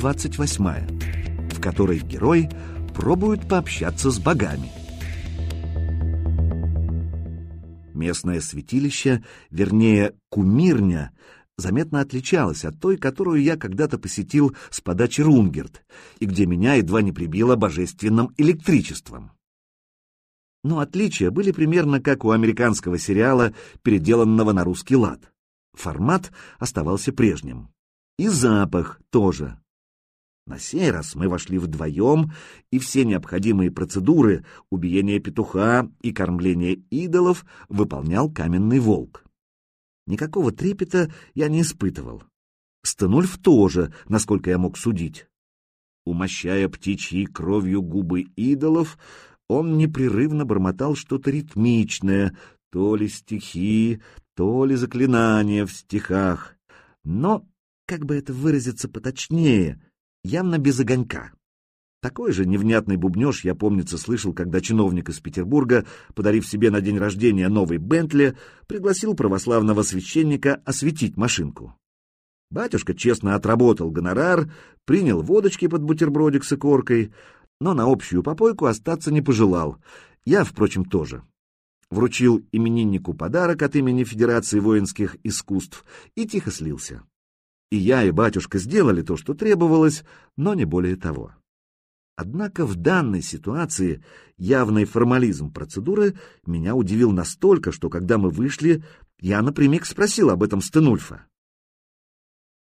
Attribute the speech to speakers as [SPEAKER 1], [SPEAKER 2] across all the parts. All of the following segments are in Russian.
[SPEAKER 1] 28, в которой герой пробует пообщаться с богами. Местное святилище, вернее, кумирня, заметно отличалась от той, которую я когда-то посетил с подачи Рунгерт, и где меня едва не прибило божественным электричеством. Но отличия были примерно как у американского сериала, переделанного на русский лад. Формат оставался прежним. И запах тоже. На сей раз мы вошли вдвоем, и все необходимые процедуры убиения петуха и кормления идолов выполнял каменный волк. Никакого трепета я не испытывал. Стенульф тоже, насколько я мог судить. Умощая птичьей кровью губы идолов, он непрерывно бормотал что-то ритмичное, то ли стихи, то ли заклинания в стихах. Но, как бы это выразиться поточнее, явно без огонька. Такой же невнятный бубнеж я, помнится, слышал, когда чиновник из Петербурга, подарив себе на день рождения новый Бентли, пригласил православного священника осветить машинку. Батюшка честно отработал гонорар, принял водочки под бутербродик с икоркой, но на общую попойку остаться не пожелал. Я, впрочем, тоже. Вручил имениннику подарок от имени Федерации воинских искусств и тихо слился. И я, и батюшка сделали то, что требовалось, но не более того. Однако в данной ситуации явный формализм процедуры меня удивил настолько, что когда мы вышли, я напрямик спросил об этом Стенульфа.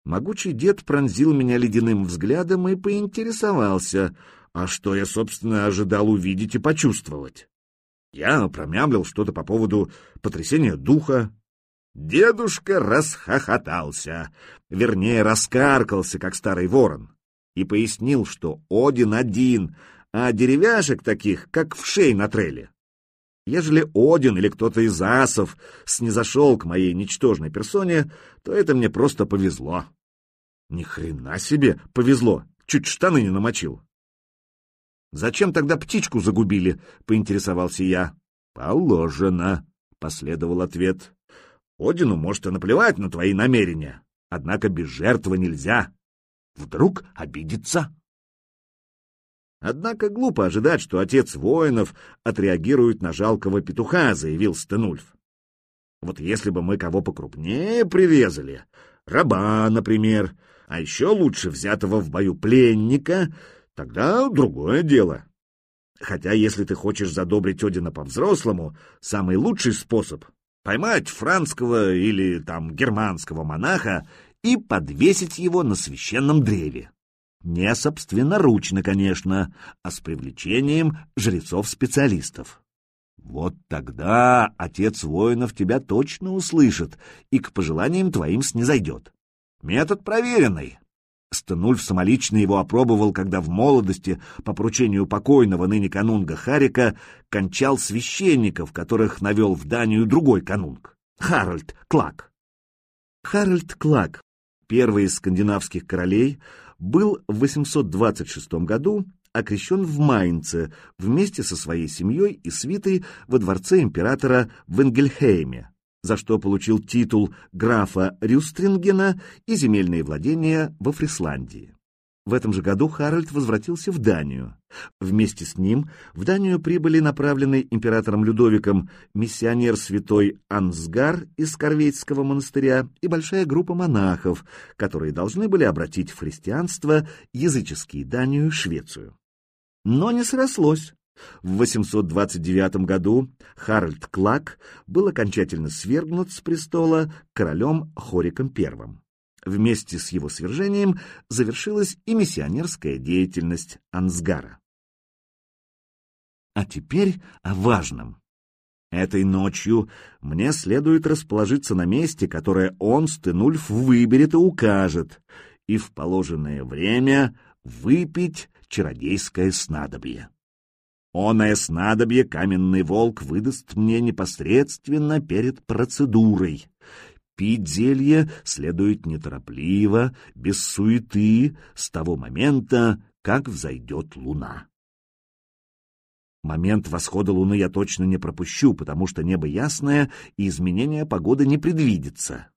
[SPEAKER 1] Могучий дед пронзил меня ледяным взглядом и поинтересовался — а что я, собственно, ожидал увидеть и почувствовать? Я промямлил что-то по поводу потрясения духа. Дедушка расхохотался, вернее, раскаркался, как старый ворон, и пояснил, что Один один, а деревяшек таких, как в шей на треле. Ежели Один или кто-то из асов снизошел к моей ничтожной персоне, то это мне просто повезло. Ни хрена себе повезло, чуть штаны не намочил. «Зачем тогда птичку загубили?» — поинтересовался я. «Положено», — последовал ответ. «Одину может и наплевать на твои намерения, однако без жертвы нельзя. Вдруг обидится». Однако глупо ожидать, что отец воинов отреагирует на жалкого петуха, заявил Стенульф. Вот если бы мы кого покрупнее прирезали, раба, например, а еще лучше взятого в бою пленника, Тогда другое дело. Хотя, если ты хочешь задобрить Одина по-взрослому, самый лучший способ — поймать францкого или там германского монаха и подвесить его на священном древе. Не собственноручно, конечно, а с привлечением жрецов-специалистов. Вот тогда отец воинов тебя точно услышит и к пожеланиям твоим снизойдет. Метод проверенный, Стенульф самолично его опробовал, когда в молодости, по поручению покойного ныне канунга Харика, кончал священников, которых навел в Данию другой канунг — Харальд Клак. Харальд Клак, первый из скандинавских королей, был в 826 году окрещен в Майнце вместе со своей семьей и свитой во дворце императора в Энгельхейме за что получил титул графа Рюстрингена и земельные владения во Фрисландии. В этом же году Харальд возвратился в Данию. Вместе с ним в Данию прибыли направленный императором Людовиком миссионер святой Ансгар из Корвейтского монастыря и большая группа монахов, которые должны были обратить в христианство языческие Данию и Швецию. Но не срослось. В 829 году Харальд Клак был окончательно свергнут с престола королем Хориком I. Вместе с его свержением завершилась и миссионерская деятельность Ансгара. А теперь о важном. Этой ночью мне следует расположиться на месте, которое он, Стенульф, выберет и укажет, и в положенное время выпить чародейское снадобье. Оное снадобье каменный волк выдаст мне непосредственно перед процедурой. Пить зелье следует неторопливо, без суеты, с того момента, как взойдет луна. Момент восхода луны я точно не пропущу, потому что небо ясное и изменения погоды не предвидится.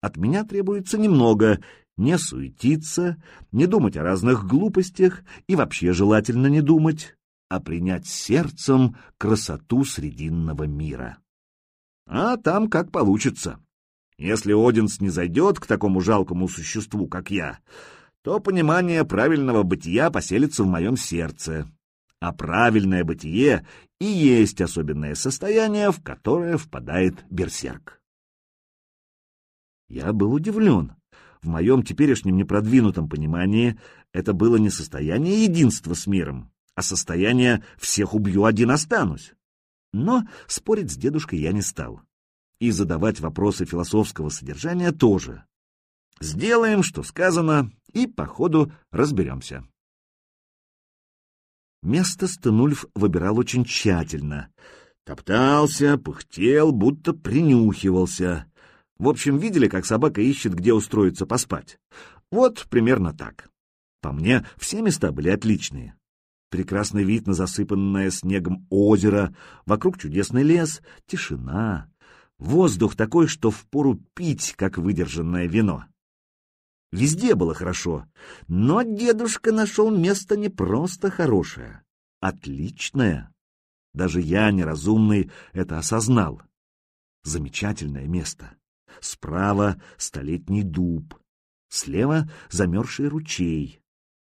[SPEAKER 1] От меня требуется немного не суетиться, не думать о разных глупостях и вообще желательно не думать, а принять сердцем красоту срединного мира. А там как получится. Если Одинс не зайдет к такому жалкому существу, как я, то понимание правильного бытия поселится в моем сердце. А правильное бытие и есть особенное состояние, в которое впадает берсерк. Я был удивлен. В моем теперешнем непродвинутом понимании это было не состояние единства с миром, а состояние «всех убью, один останусь». Но спорить с дедушкой я не стал. И задавать вопросы философского содержания тоже. Сделаем, что сказано, и по ходу разберемся. Место Стенульф выбирал очень тщательно. Топтался, пыхтел, будто принюхивался. В общем, видели, как собака ищет, где устроиться поспать? Вот примерно так. По мне, все места были отличные. Прекрасный вид на засыпанное снегом озеро, вокруг чудесный лес, тишина. Воздух такой, что впору пить, как выдержанное вино. Везде было хорошо, но дедушка нашел место не просто хорошее, отличное. Даже я, неразумный, это осознал. Замечательное место. Справа столетний дуб, слева замерзший ручей,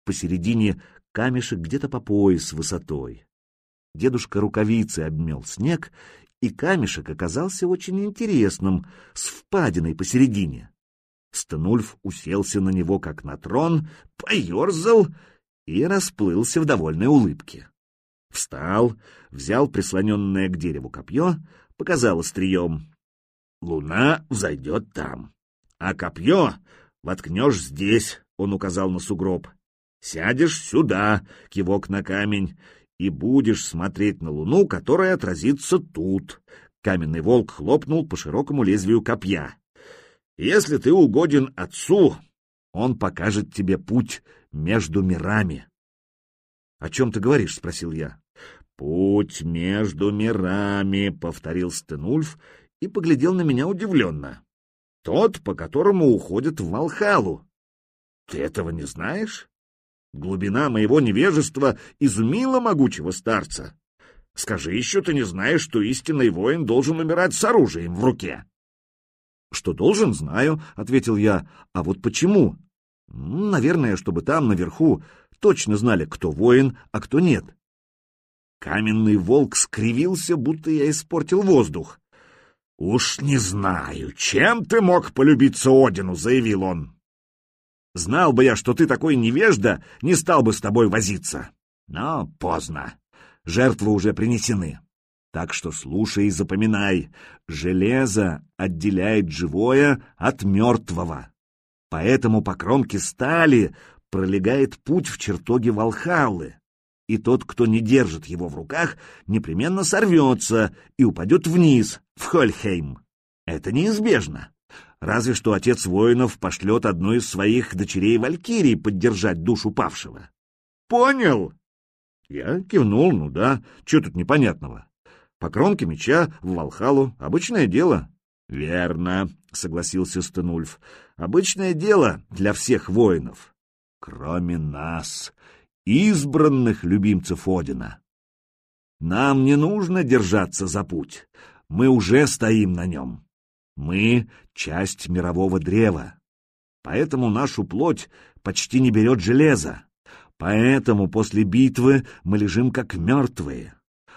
[SPEAKER 1] посередине камешек где-то по пояс высотой. Дедушка рукавицы обмел снег, и камешек оказался очень интересным, с впадиной посередине. Стенульф уселся на него, как на трон, поерзал и расплылся в довольной улыбке. Встал, взял прислоненное к дереву копье, показал острием. Луна взойдет там, а копье воткнешь здесь, — он указал на сугроб. Сядешь сюда, кивок на камень, и будешь смотреть на луну, которая отразится тут. Каменный волк хлопнул по широкому лезвию копья. Если ты угоден отцу, он покажет тебе путь между мирами. — О чем ты говоришь? — спросил я. — Путь между мирами, — повторил Стенульф и поглядел на меня удивленно. — Тот, по которому уходят в Валхалу. Ты этого не знаешь? Глубина моего невежества изумила могучего старца. Скажи еще, ты не знаешь, что истинный воин должен умирать с оружием в руке. Что должен, знаю, ответил я. А вот почему? Наверное, чтобы там, наверху, точно знали, кто воин, а кто нет. Каменный волк скривился, будто я испортил воздух. «Уж не знаю, чем ты мог полюбиться Одину», — заявил он. «Знал бы я, что ты такой невежда, не стал бы с тобой возиться. Но поздно. Жертвы уже принесены. Так что слушай и запоминай, железо отделяет живое от мертвого. Поэтому по кромке стали пролегает путь в чертоге Валхаллы, и тот, кто не держит его в руках, непременно сорвется и упадет вниз, в Хольхейм. Это неизбежно. Разве что отец воинов пошлет одну из своих дочерей Валькирии поддержать душу павшего. Понял? Я кивнул, ну да, что тут непонятного? По кромке меча в Валхалу обычное дело. Верно, согласился Стенульф. Обычное дело для всех воинов. Кроме нас, избранных любимцев Одина. Нам не нужно держаться за путь. Мы уже стоим на нем. Мы — часть мирового древа. Поэтому нашу плоть почти не берет железо. Поэтому после битвы мы лежим как мертвые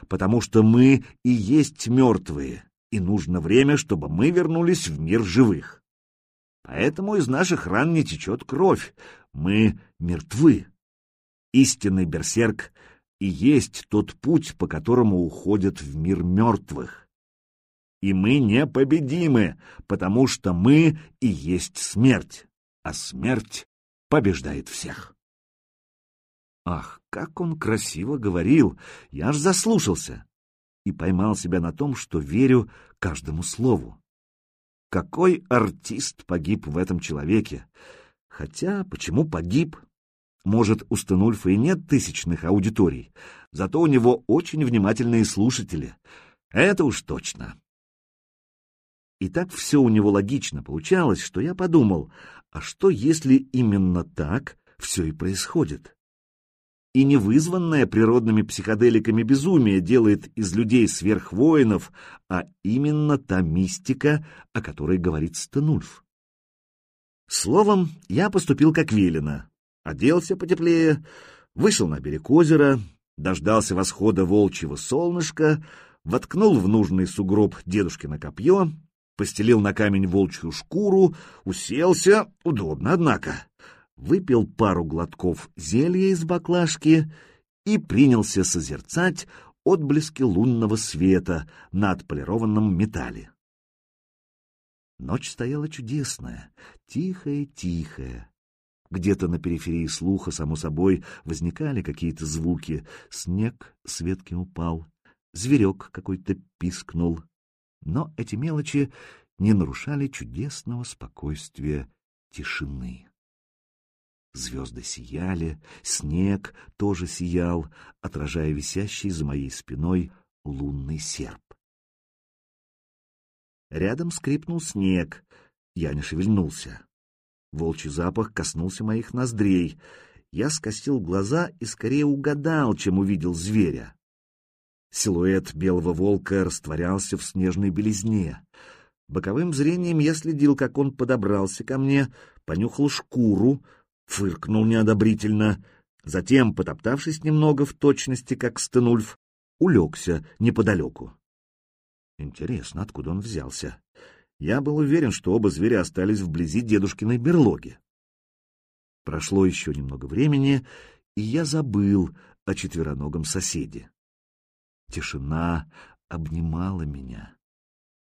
[SPEAKER 1] потому что мы и есть мертвые, и нужно время, чтобы мы вернулись в мир живых. Поэтому из наших ран не течет кровь, мы мертвы. Истинный берсерк и есть тот путь, по которому уходят в мир мертвых. И мы непобедимы, потому что мы и есть смерть, а смерть побеждает всех. Ах, как он красиво говорил! Я аж заслушался и поймал себя на том, что верю каждому слову. Какой артист погиб в этом человеке? Хотя, почему погиб? Может, у Стенульфа и нет тысячных аудиторий, зато у него очень внимательные слушатели. Это уж точно. И так все у него логично получалось, что я подумал, А что, если именно так все и происходит? И не вызванное природными психоделиками безумие делает из людей сверхвоинов, а именно та мистика, о которой говорит Стенульф. Словом, я поступил как велено. Оделся потеплее, вышел на берег озера, дождался восхода волчьего солнышка, воткнул в нужный сугроб дедушкино копье, постелил на камень волчью шкуру, уселся, удобно, однако, выпил пару глотков зелья из баклажки и принялся созерцать отблески лунного света на отполированном металле. Ночь стояла чудесная, тихая-тихая. Где-то на периферии слуха, само собой, возникали какие-то звуки. Снег с ветки упал, зверек какой-то пискнул. Но эти мелочи не нарушали чудесного спокойствия тишины. Звезды сияли, снег тоже сиял, отражая висящий за моей спиной лунный серп. Рядом скрипнул снег. Я не шевельнулся. Волчий запах коснулся моих ноздрей. Я скосил глаза и скорее угадал, чем увидел зверя. Силуэт белого волка растворялся в снежной белизне. Боковым зрением я следил, как он подобрался ко мне, понюхал шкуру, фыркнул неодобрительно, затем, потоптавшись немного в точности, как Стенульф, улегся неподалеку. Интересно, откуда он взялся? Я был уверен, что оба зверя остались вблизи дедушкиной берлоги. Прошло еще немного времени, и я забыл о четвероногом соседе. Тишина обнимала меня.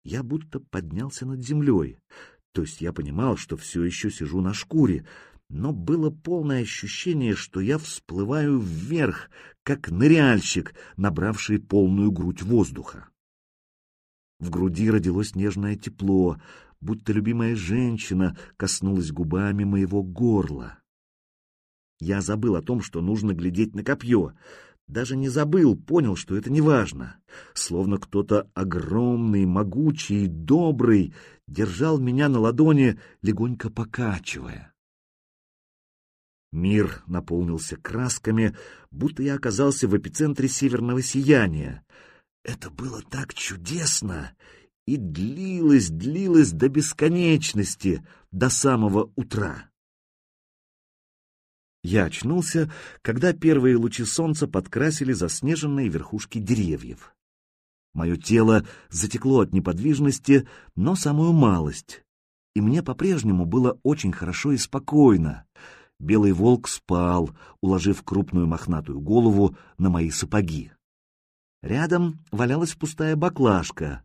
[SPEAKER 1] Я будто поднялся над землей, то есть я понимал, что все еще сижу на шкуре, но было полное ощущение, что я всплываю вверх, как ныряльщик, набравший полную грудь воздуха. В груди родилось нежное тепло, будто любимая женщина коснулась губами моего горла. Я забыл о том, что нужно глядеть на копье. Даже не забыл, понял, что это не важно. Словно кто-то огромный, могучий, добрый держал меня на ладони, легонько покачивая. Мир наполнился красками, будто я оказался в эпицентре северного сияния. Это было так чудесно и длилось, длилось до бесконечности, до самого утра. Я очнулся, когда первые лучи солнца подкрасили заснеженные верхушки деревьев. Мое тело затекло от неподвижности, но самую малость. И мне по-прежнему было очень хорошо и спокойно. Белый волк спал, уложив крупную мохнатую голову на мои сапоги. Рядом валялась пустая баклажка.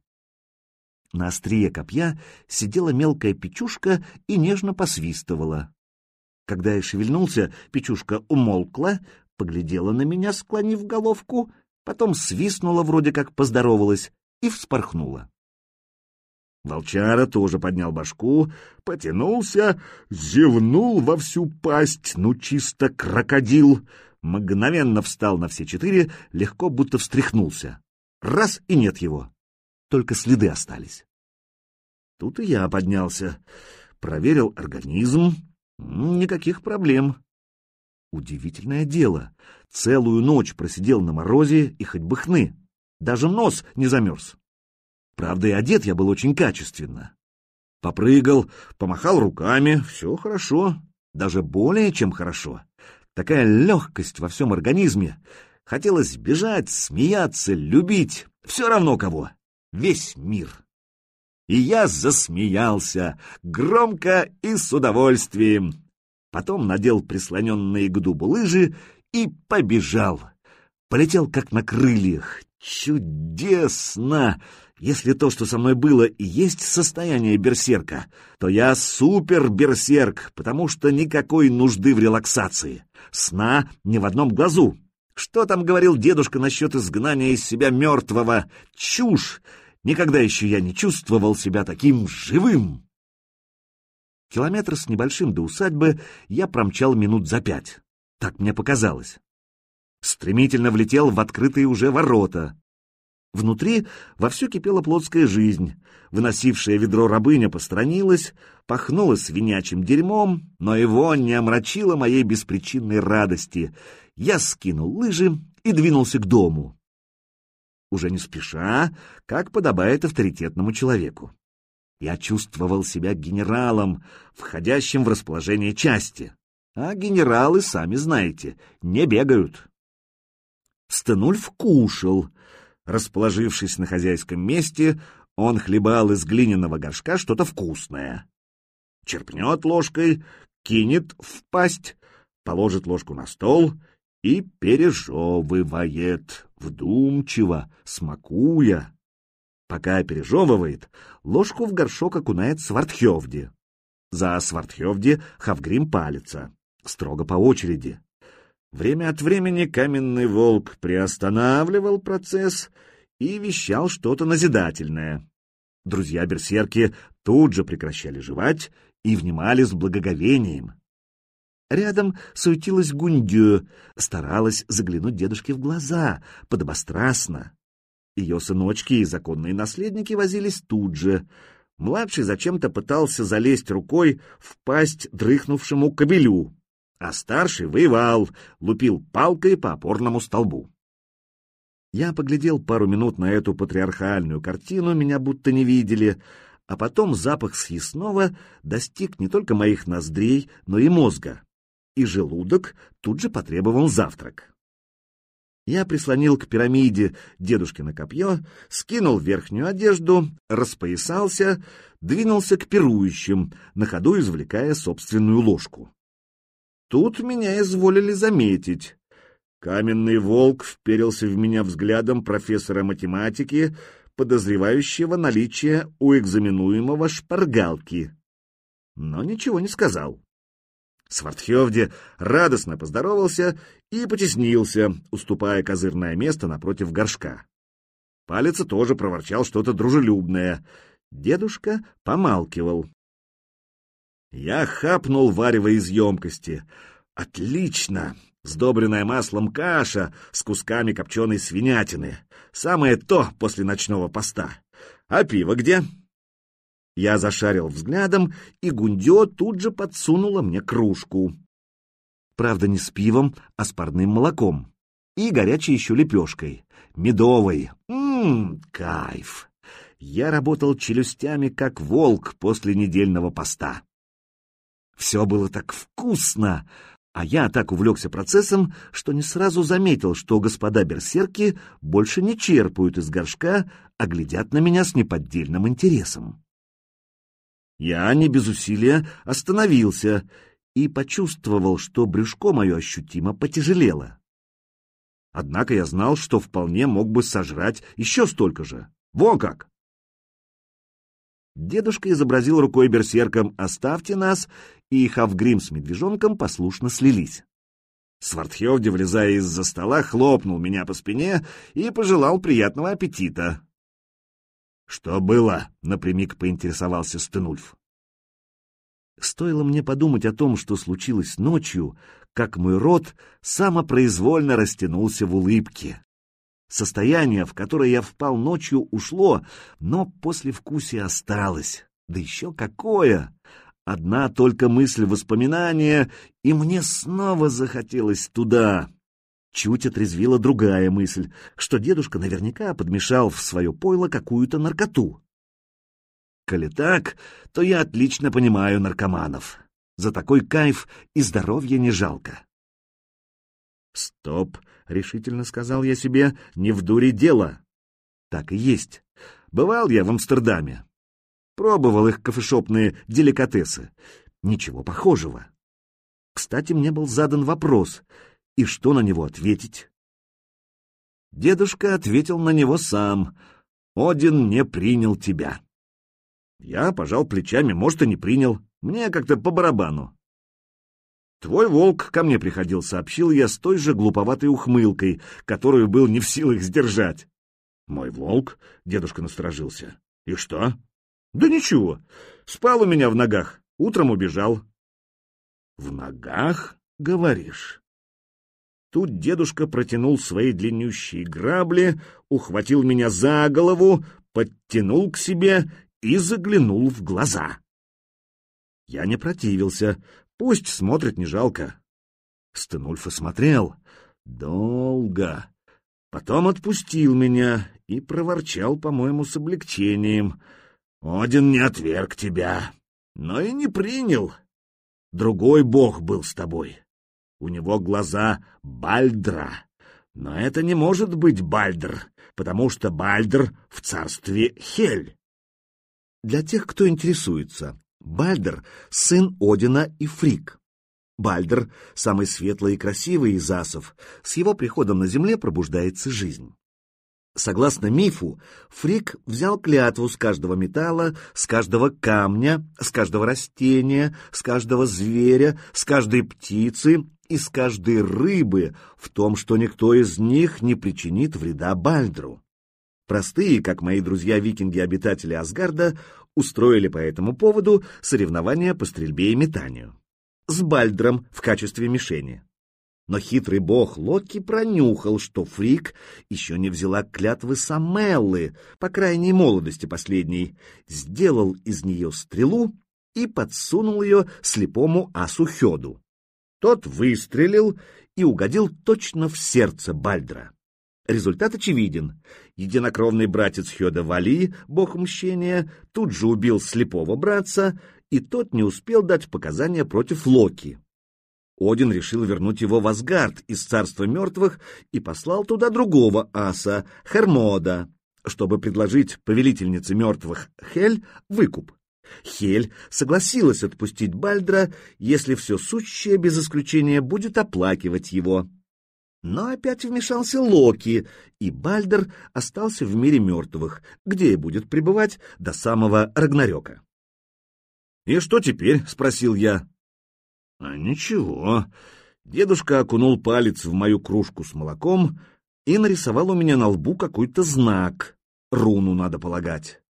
[SPEAKER 1] На острие копья сидела мелкая печушка и нежно посвистывала. Когда я шевельнулся, печушка умолкла, поглядела на меня, склонив головку, потом свистнула, вроде как поздоровалась, и вспорхнула. Волчара тоже поднял башку, потянулся, зевнул во всю пасть, ну чисто крокодил, мгновенно встал на все четыре, легко будто встряхнулся. Раз — и нет его. Только следы остались. Тут и я поднялся, проверил организм. Никаких проблем. Удивительное дело. Целую ночь просидел на морозе и хоть бы хны. Даже нос не замерз. Правда, и одет я был очень качественно. Попрыгал, помахал руками, все хорошо, даже более чем хорошо. Такая легкость во всем организме. Хотелось бежать, смеяться, любить. Все равно кого. Весь мир. И я засмеялся, громко и с удовольствием. Потом надел прислоненные к дубу лыжи и побежал. Полетел как на крыльях. Чудесно! Если то, что со мной было, и есть состояние берсерка, то я супер-берсерк, потому что никакой нужды в релаксации. Сна ни в одном глазу. Что там говорил дедушка насчет изгнания из себя мертвого? Чушь! Никогда еще я не чувствовал себя таким живым. Километр с небольшим до усадьбы я промчал минут за пять. Так мне показалось. Стремительно влетел в открытые уже ворота. Внутри вовсю кипела плотская жизнь. Выносившая ведро рабыня постранилась, пахнула свинячим дерьмом, но его не омрачило моей беспричинной радости. Я скинул лыжи и двинулся к дому. Уже не спеша, как подобает авторитетному человеку. Я чувствовал себя генералом, входящим в расположение части. А генералы, сами знаете, не бегают. Стенульф кушал. Расположившись на хозяйском месте, он хлебал из глиняного горшка что-то вкусное. Черпнет ложкой, кинет в пасть, положит ложку на стол и пережевывает, вдумчиво, смакуя. Пока пережевывает, ложку в горшок окунает Свартхевди. За Свартхевди Хавгрим палится, строго по очереди. Время от времени каменный волк приостанавливал процесс и вещал что-то назидательное. Друзья-берсерки тут же прекращали жевать и внимали с благоговением. Рядом суетилась Гундю, старалась заглянуть дедушке в глаза, подобострастно. Ее сыночки и законные наследники возились тут же. Младший зачем-то пытался залезть рукой в пасть дрыхнувшему кобелю а старший воевал, лупил палкой по опорному столбу. Я поглядел пару минут на эту патриархальную картину, меня будто не видели, а потом запах съестного достиг не только моих ноздрей, но и мозга, и желудок тут же потребовал завтрак. Я прислонил к пирамиде дедушкино копье, скинул верхнюю одежду, распоясался, двинулся к пирующим, на ходу извлекая собственную ложку. Тут меня изволили заметить. Каменный волк вперился в меня взглядом профессора математики, подозревающего наличие у экзаменуемого шпаргалки. Но ничего не сказал. Свартхевде радостно поздоровался и потеснился, уступая козырное место напротив горшка. Палец тоже проворчал что-то дружелюбное. Дедушка помалкивал. Я хапнул варево из емкости. Отлично! Сдобренная маслом каша с кусками копченой свинятины. Самое то после ночного поста. А пиво где? Я зашарил взглядом, и Гундё тут же подсунула мне кружку. Правда, не с пивом, а с парным молоком. И горячей еще лепешкой. Медовой. Ммм, кайф! Я работал челюстями, как волк после недельного поста. Все было так вкусно, а я так увлекся процессом, что не сразу заметил, что господа берсерки больше не черпают из горшка, а глядят на меня с неподдельным интересом. Я не без усилия остановился и почувствовал, что брюшко мое ощутимо потяжелело. Однако я знал, что вполне мог бы сожрать еще столько же. Во как! Дедушка изобразил рукой берсерком «Оставьте нас», и Хавгрим с медвежонком послушно слились. Свартхевди, влезая из-за стола, хлопнул меня по спине и пожелал приятного аппетита. «Что было?» — напрямик поинтересовался Стенульф. Стоило мне подумать о том, что случилось ночью, как мой рот самопроизвольно растянулся в улыбке. Состояние, в которое я впал ночью, ушло, но после послевкусие осталось. Да еще какое! Одна только мысль воспоминания, и мне снова захотелось туда. Чуть отрезвила другая мысль, что дедушка наверняка подмешал в свое пойло какую-то наркоту. Коли так, то я отлично понимаю наркоманов. За такой кайф и здоровье не жалко. Стоп, — решительно сказал я себе, — не в дуре дело. Так и есть. Бывал я в Амстердаме. Пробовал их кофешопные деликатесы. Ничего похожего. Кстати, мне был задан вопрос, и что на него ответить? Дедушка ответил на него сам. «Один не принял тебя». Я пожал плечами, может, и не принял. Мне как-то по барабану. «Твой волк ко мне приходил», — сообщил я с той же глуповатой ухмылкой, которую был не в силах сдержать. «Мой волк?» — дедушка насторожился. «И что?» «Да ничего. Спал у меня в ногах. Утром убежал». «В ногах, говоришь?» Тут дедушка протянул свои длиннющие грабли, ухватил меня за голову, подтянул к себе и заглянул в глаза. Я не противился, пусть смотрит не жалко. Стенульфа смотрел долго, потом отпустил меня и проворчал, по-моему, с облегчением. «Один не отверг тебя, но и не принял. Другой бог был с тобой. У него глаза Бальдра, но это не может быть Бальдр, потому что Бальдр в царстве Хель». Для тех, кто интересуется, Бальдер — сын Одина и Фрик. Бальдер — самый светлый и красивый из асов, с его приходом на земле пробуждается жизнь. Согласно мифу, Фрик взял клятву с каждого металла, с каждого камня, с каждого растения, с каждого зверя, с каждой птицы и с каждой рыбы в том, что никто из них не причинит вреда Бальдру. Простые, как мои друзья-викинги-обитатели Асгарда, устроили по этому поводу соревнования по стрельбе и метанию. С Бальдром в качестве мишени. Но хитрый бог Локи пронюхал, что Фрик еще не взяла клятвы Самеллы, по крайней молодости последней, сделал из нее стрелу и подсунул ее слепому асу Хёду. Тот выстрелил и угодил точно в сердце Бальдра. Результат очевиден. Единокровный братец Хёда Вали, бог мщения, тут же убил слепого братца, и тот не успел дать показания против Локи. Один решил вернуть его в Асгард из царства мертвых и послал туда другого аса, Хермода, чтобы предложить повелительнице мертвых Хель выкуп. Хель согласилась отпустить Бальдра, если все сущее без исключения будет оплакивать его. Но опять вмешался Локи, и Бальдер остался в мире мертвых, где и будет пребывать до самого Рагнарёка. «И что теперь?» — спросил я. А ничего. Дедушка окунул палец в мою кружку с молоком и нарисовал у меня на лбу какой-то знак. Руну, надо полагать.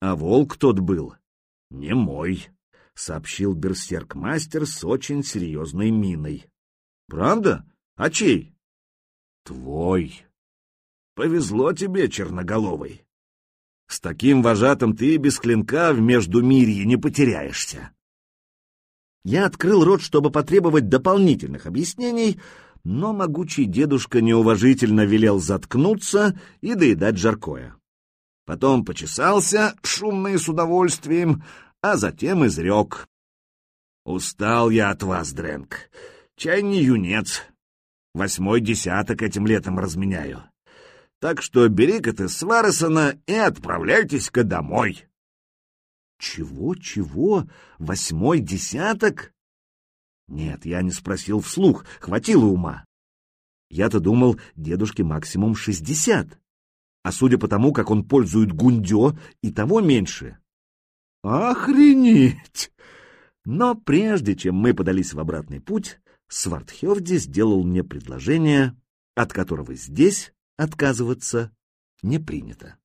[SPEAKER 1] А волк тот был не мой, — сообщил берсерк-мастер с очень серьезной миной. — Правда? А чей? — Твой. Повезло тебе, черноголовый. С таким вожатым ты без клинка в Междумирье не потеряешься. Я открыл рот, чтобы потребовать дополнительных объяснений, но могучий дедушка неуважительно велел заткнуться и доедать жаркое. Потом почесался, шумно и с удовольствием, а затем изрек. «Устал я от вас, Дрэнк. Чай не юнец. Восьмой десяток этим летом разменяю. Так что бери-ка ты Сваресона и отправляйтесь-ка домой». Чего, чего? Восьмой десяток? Нет, я не спросил вслух, хватило ума. Я-то думал, дедушке максимум шестьдесят. А судя по тому, как он пользует гундё, и того меньше. Охренеть! Но прежде чем мы подались в обратный путь, Свардхевди сделал мне предложение, от которого здесь отказываться не принято.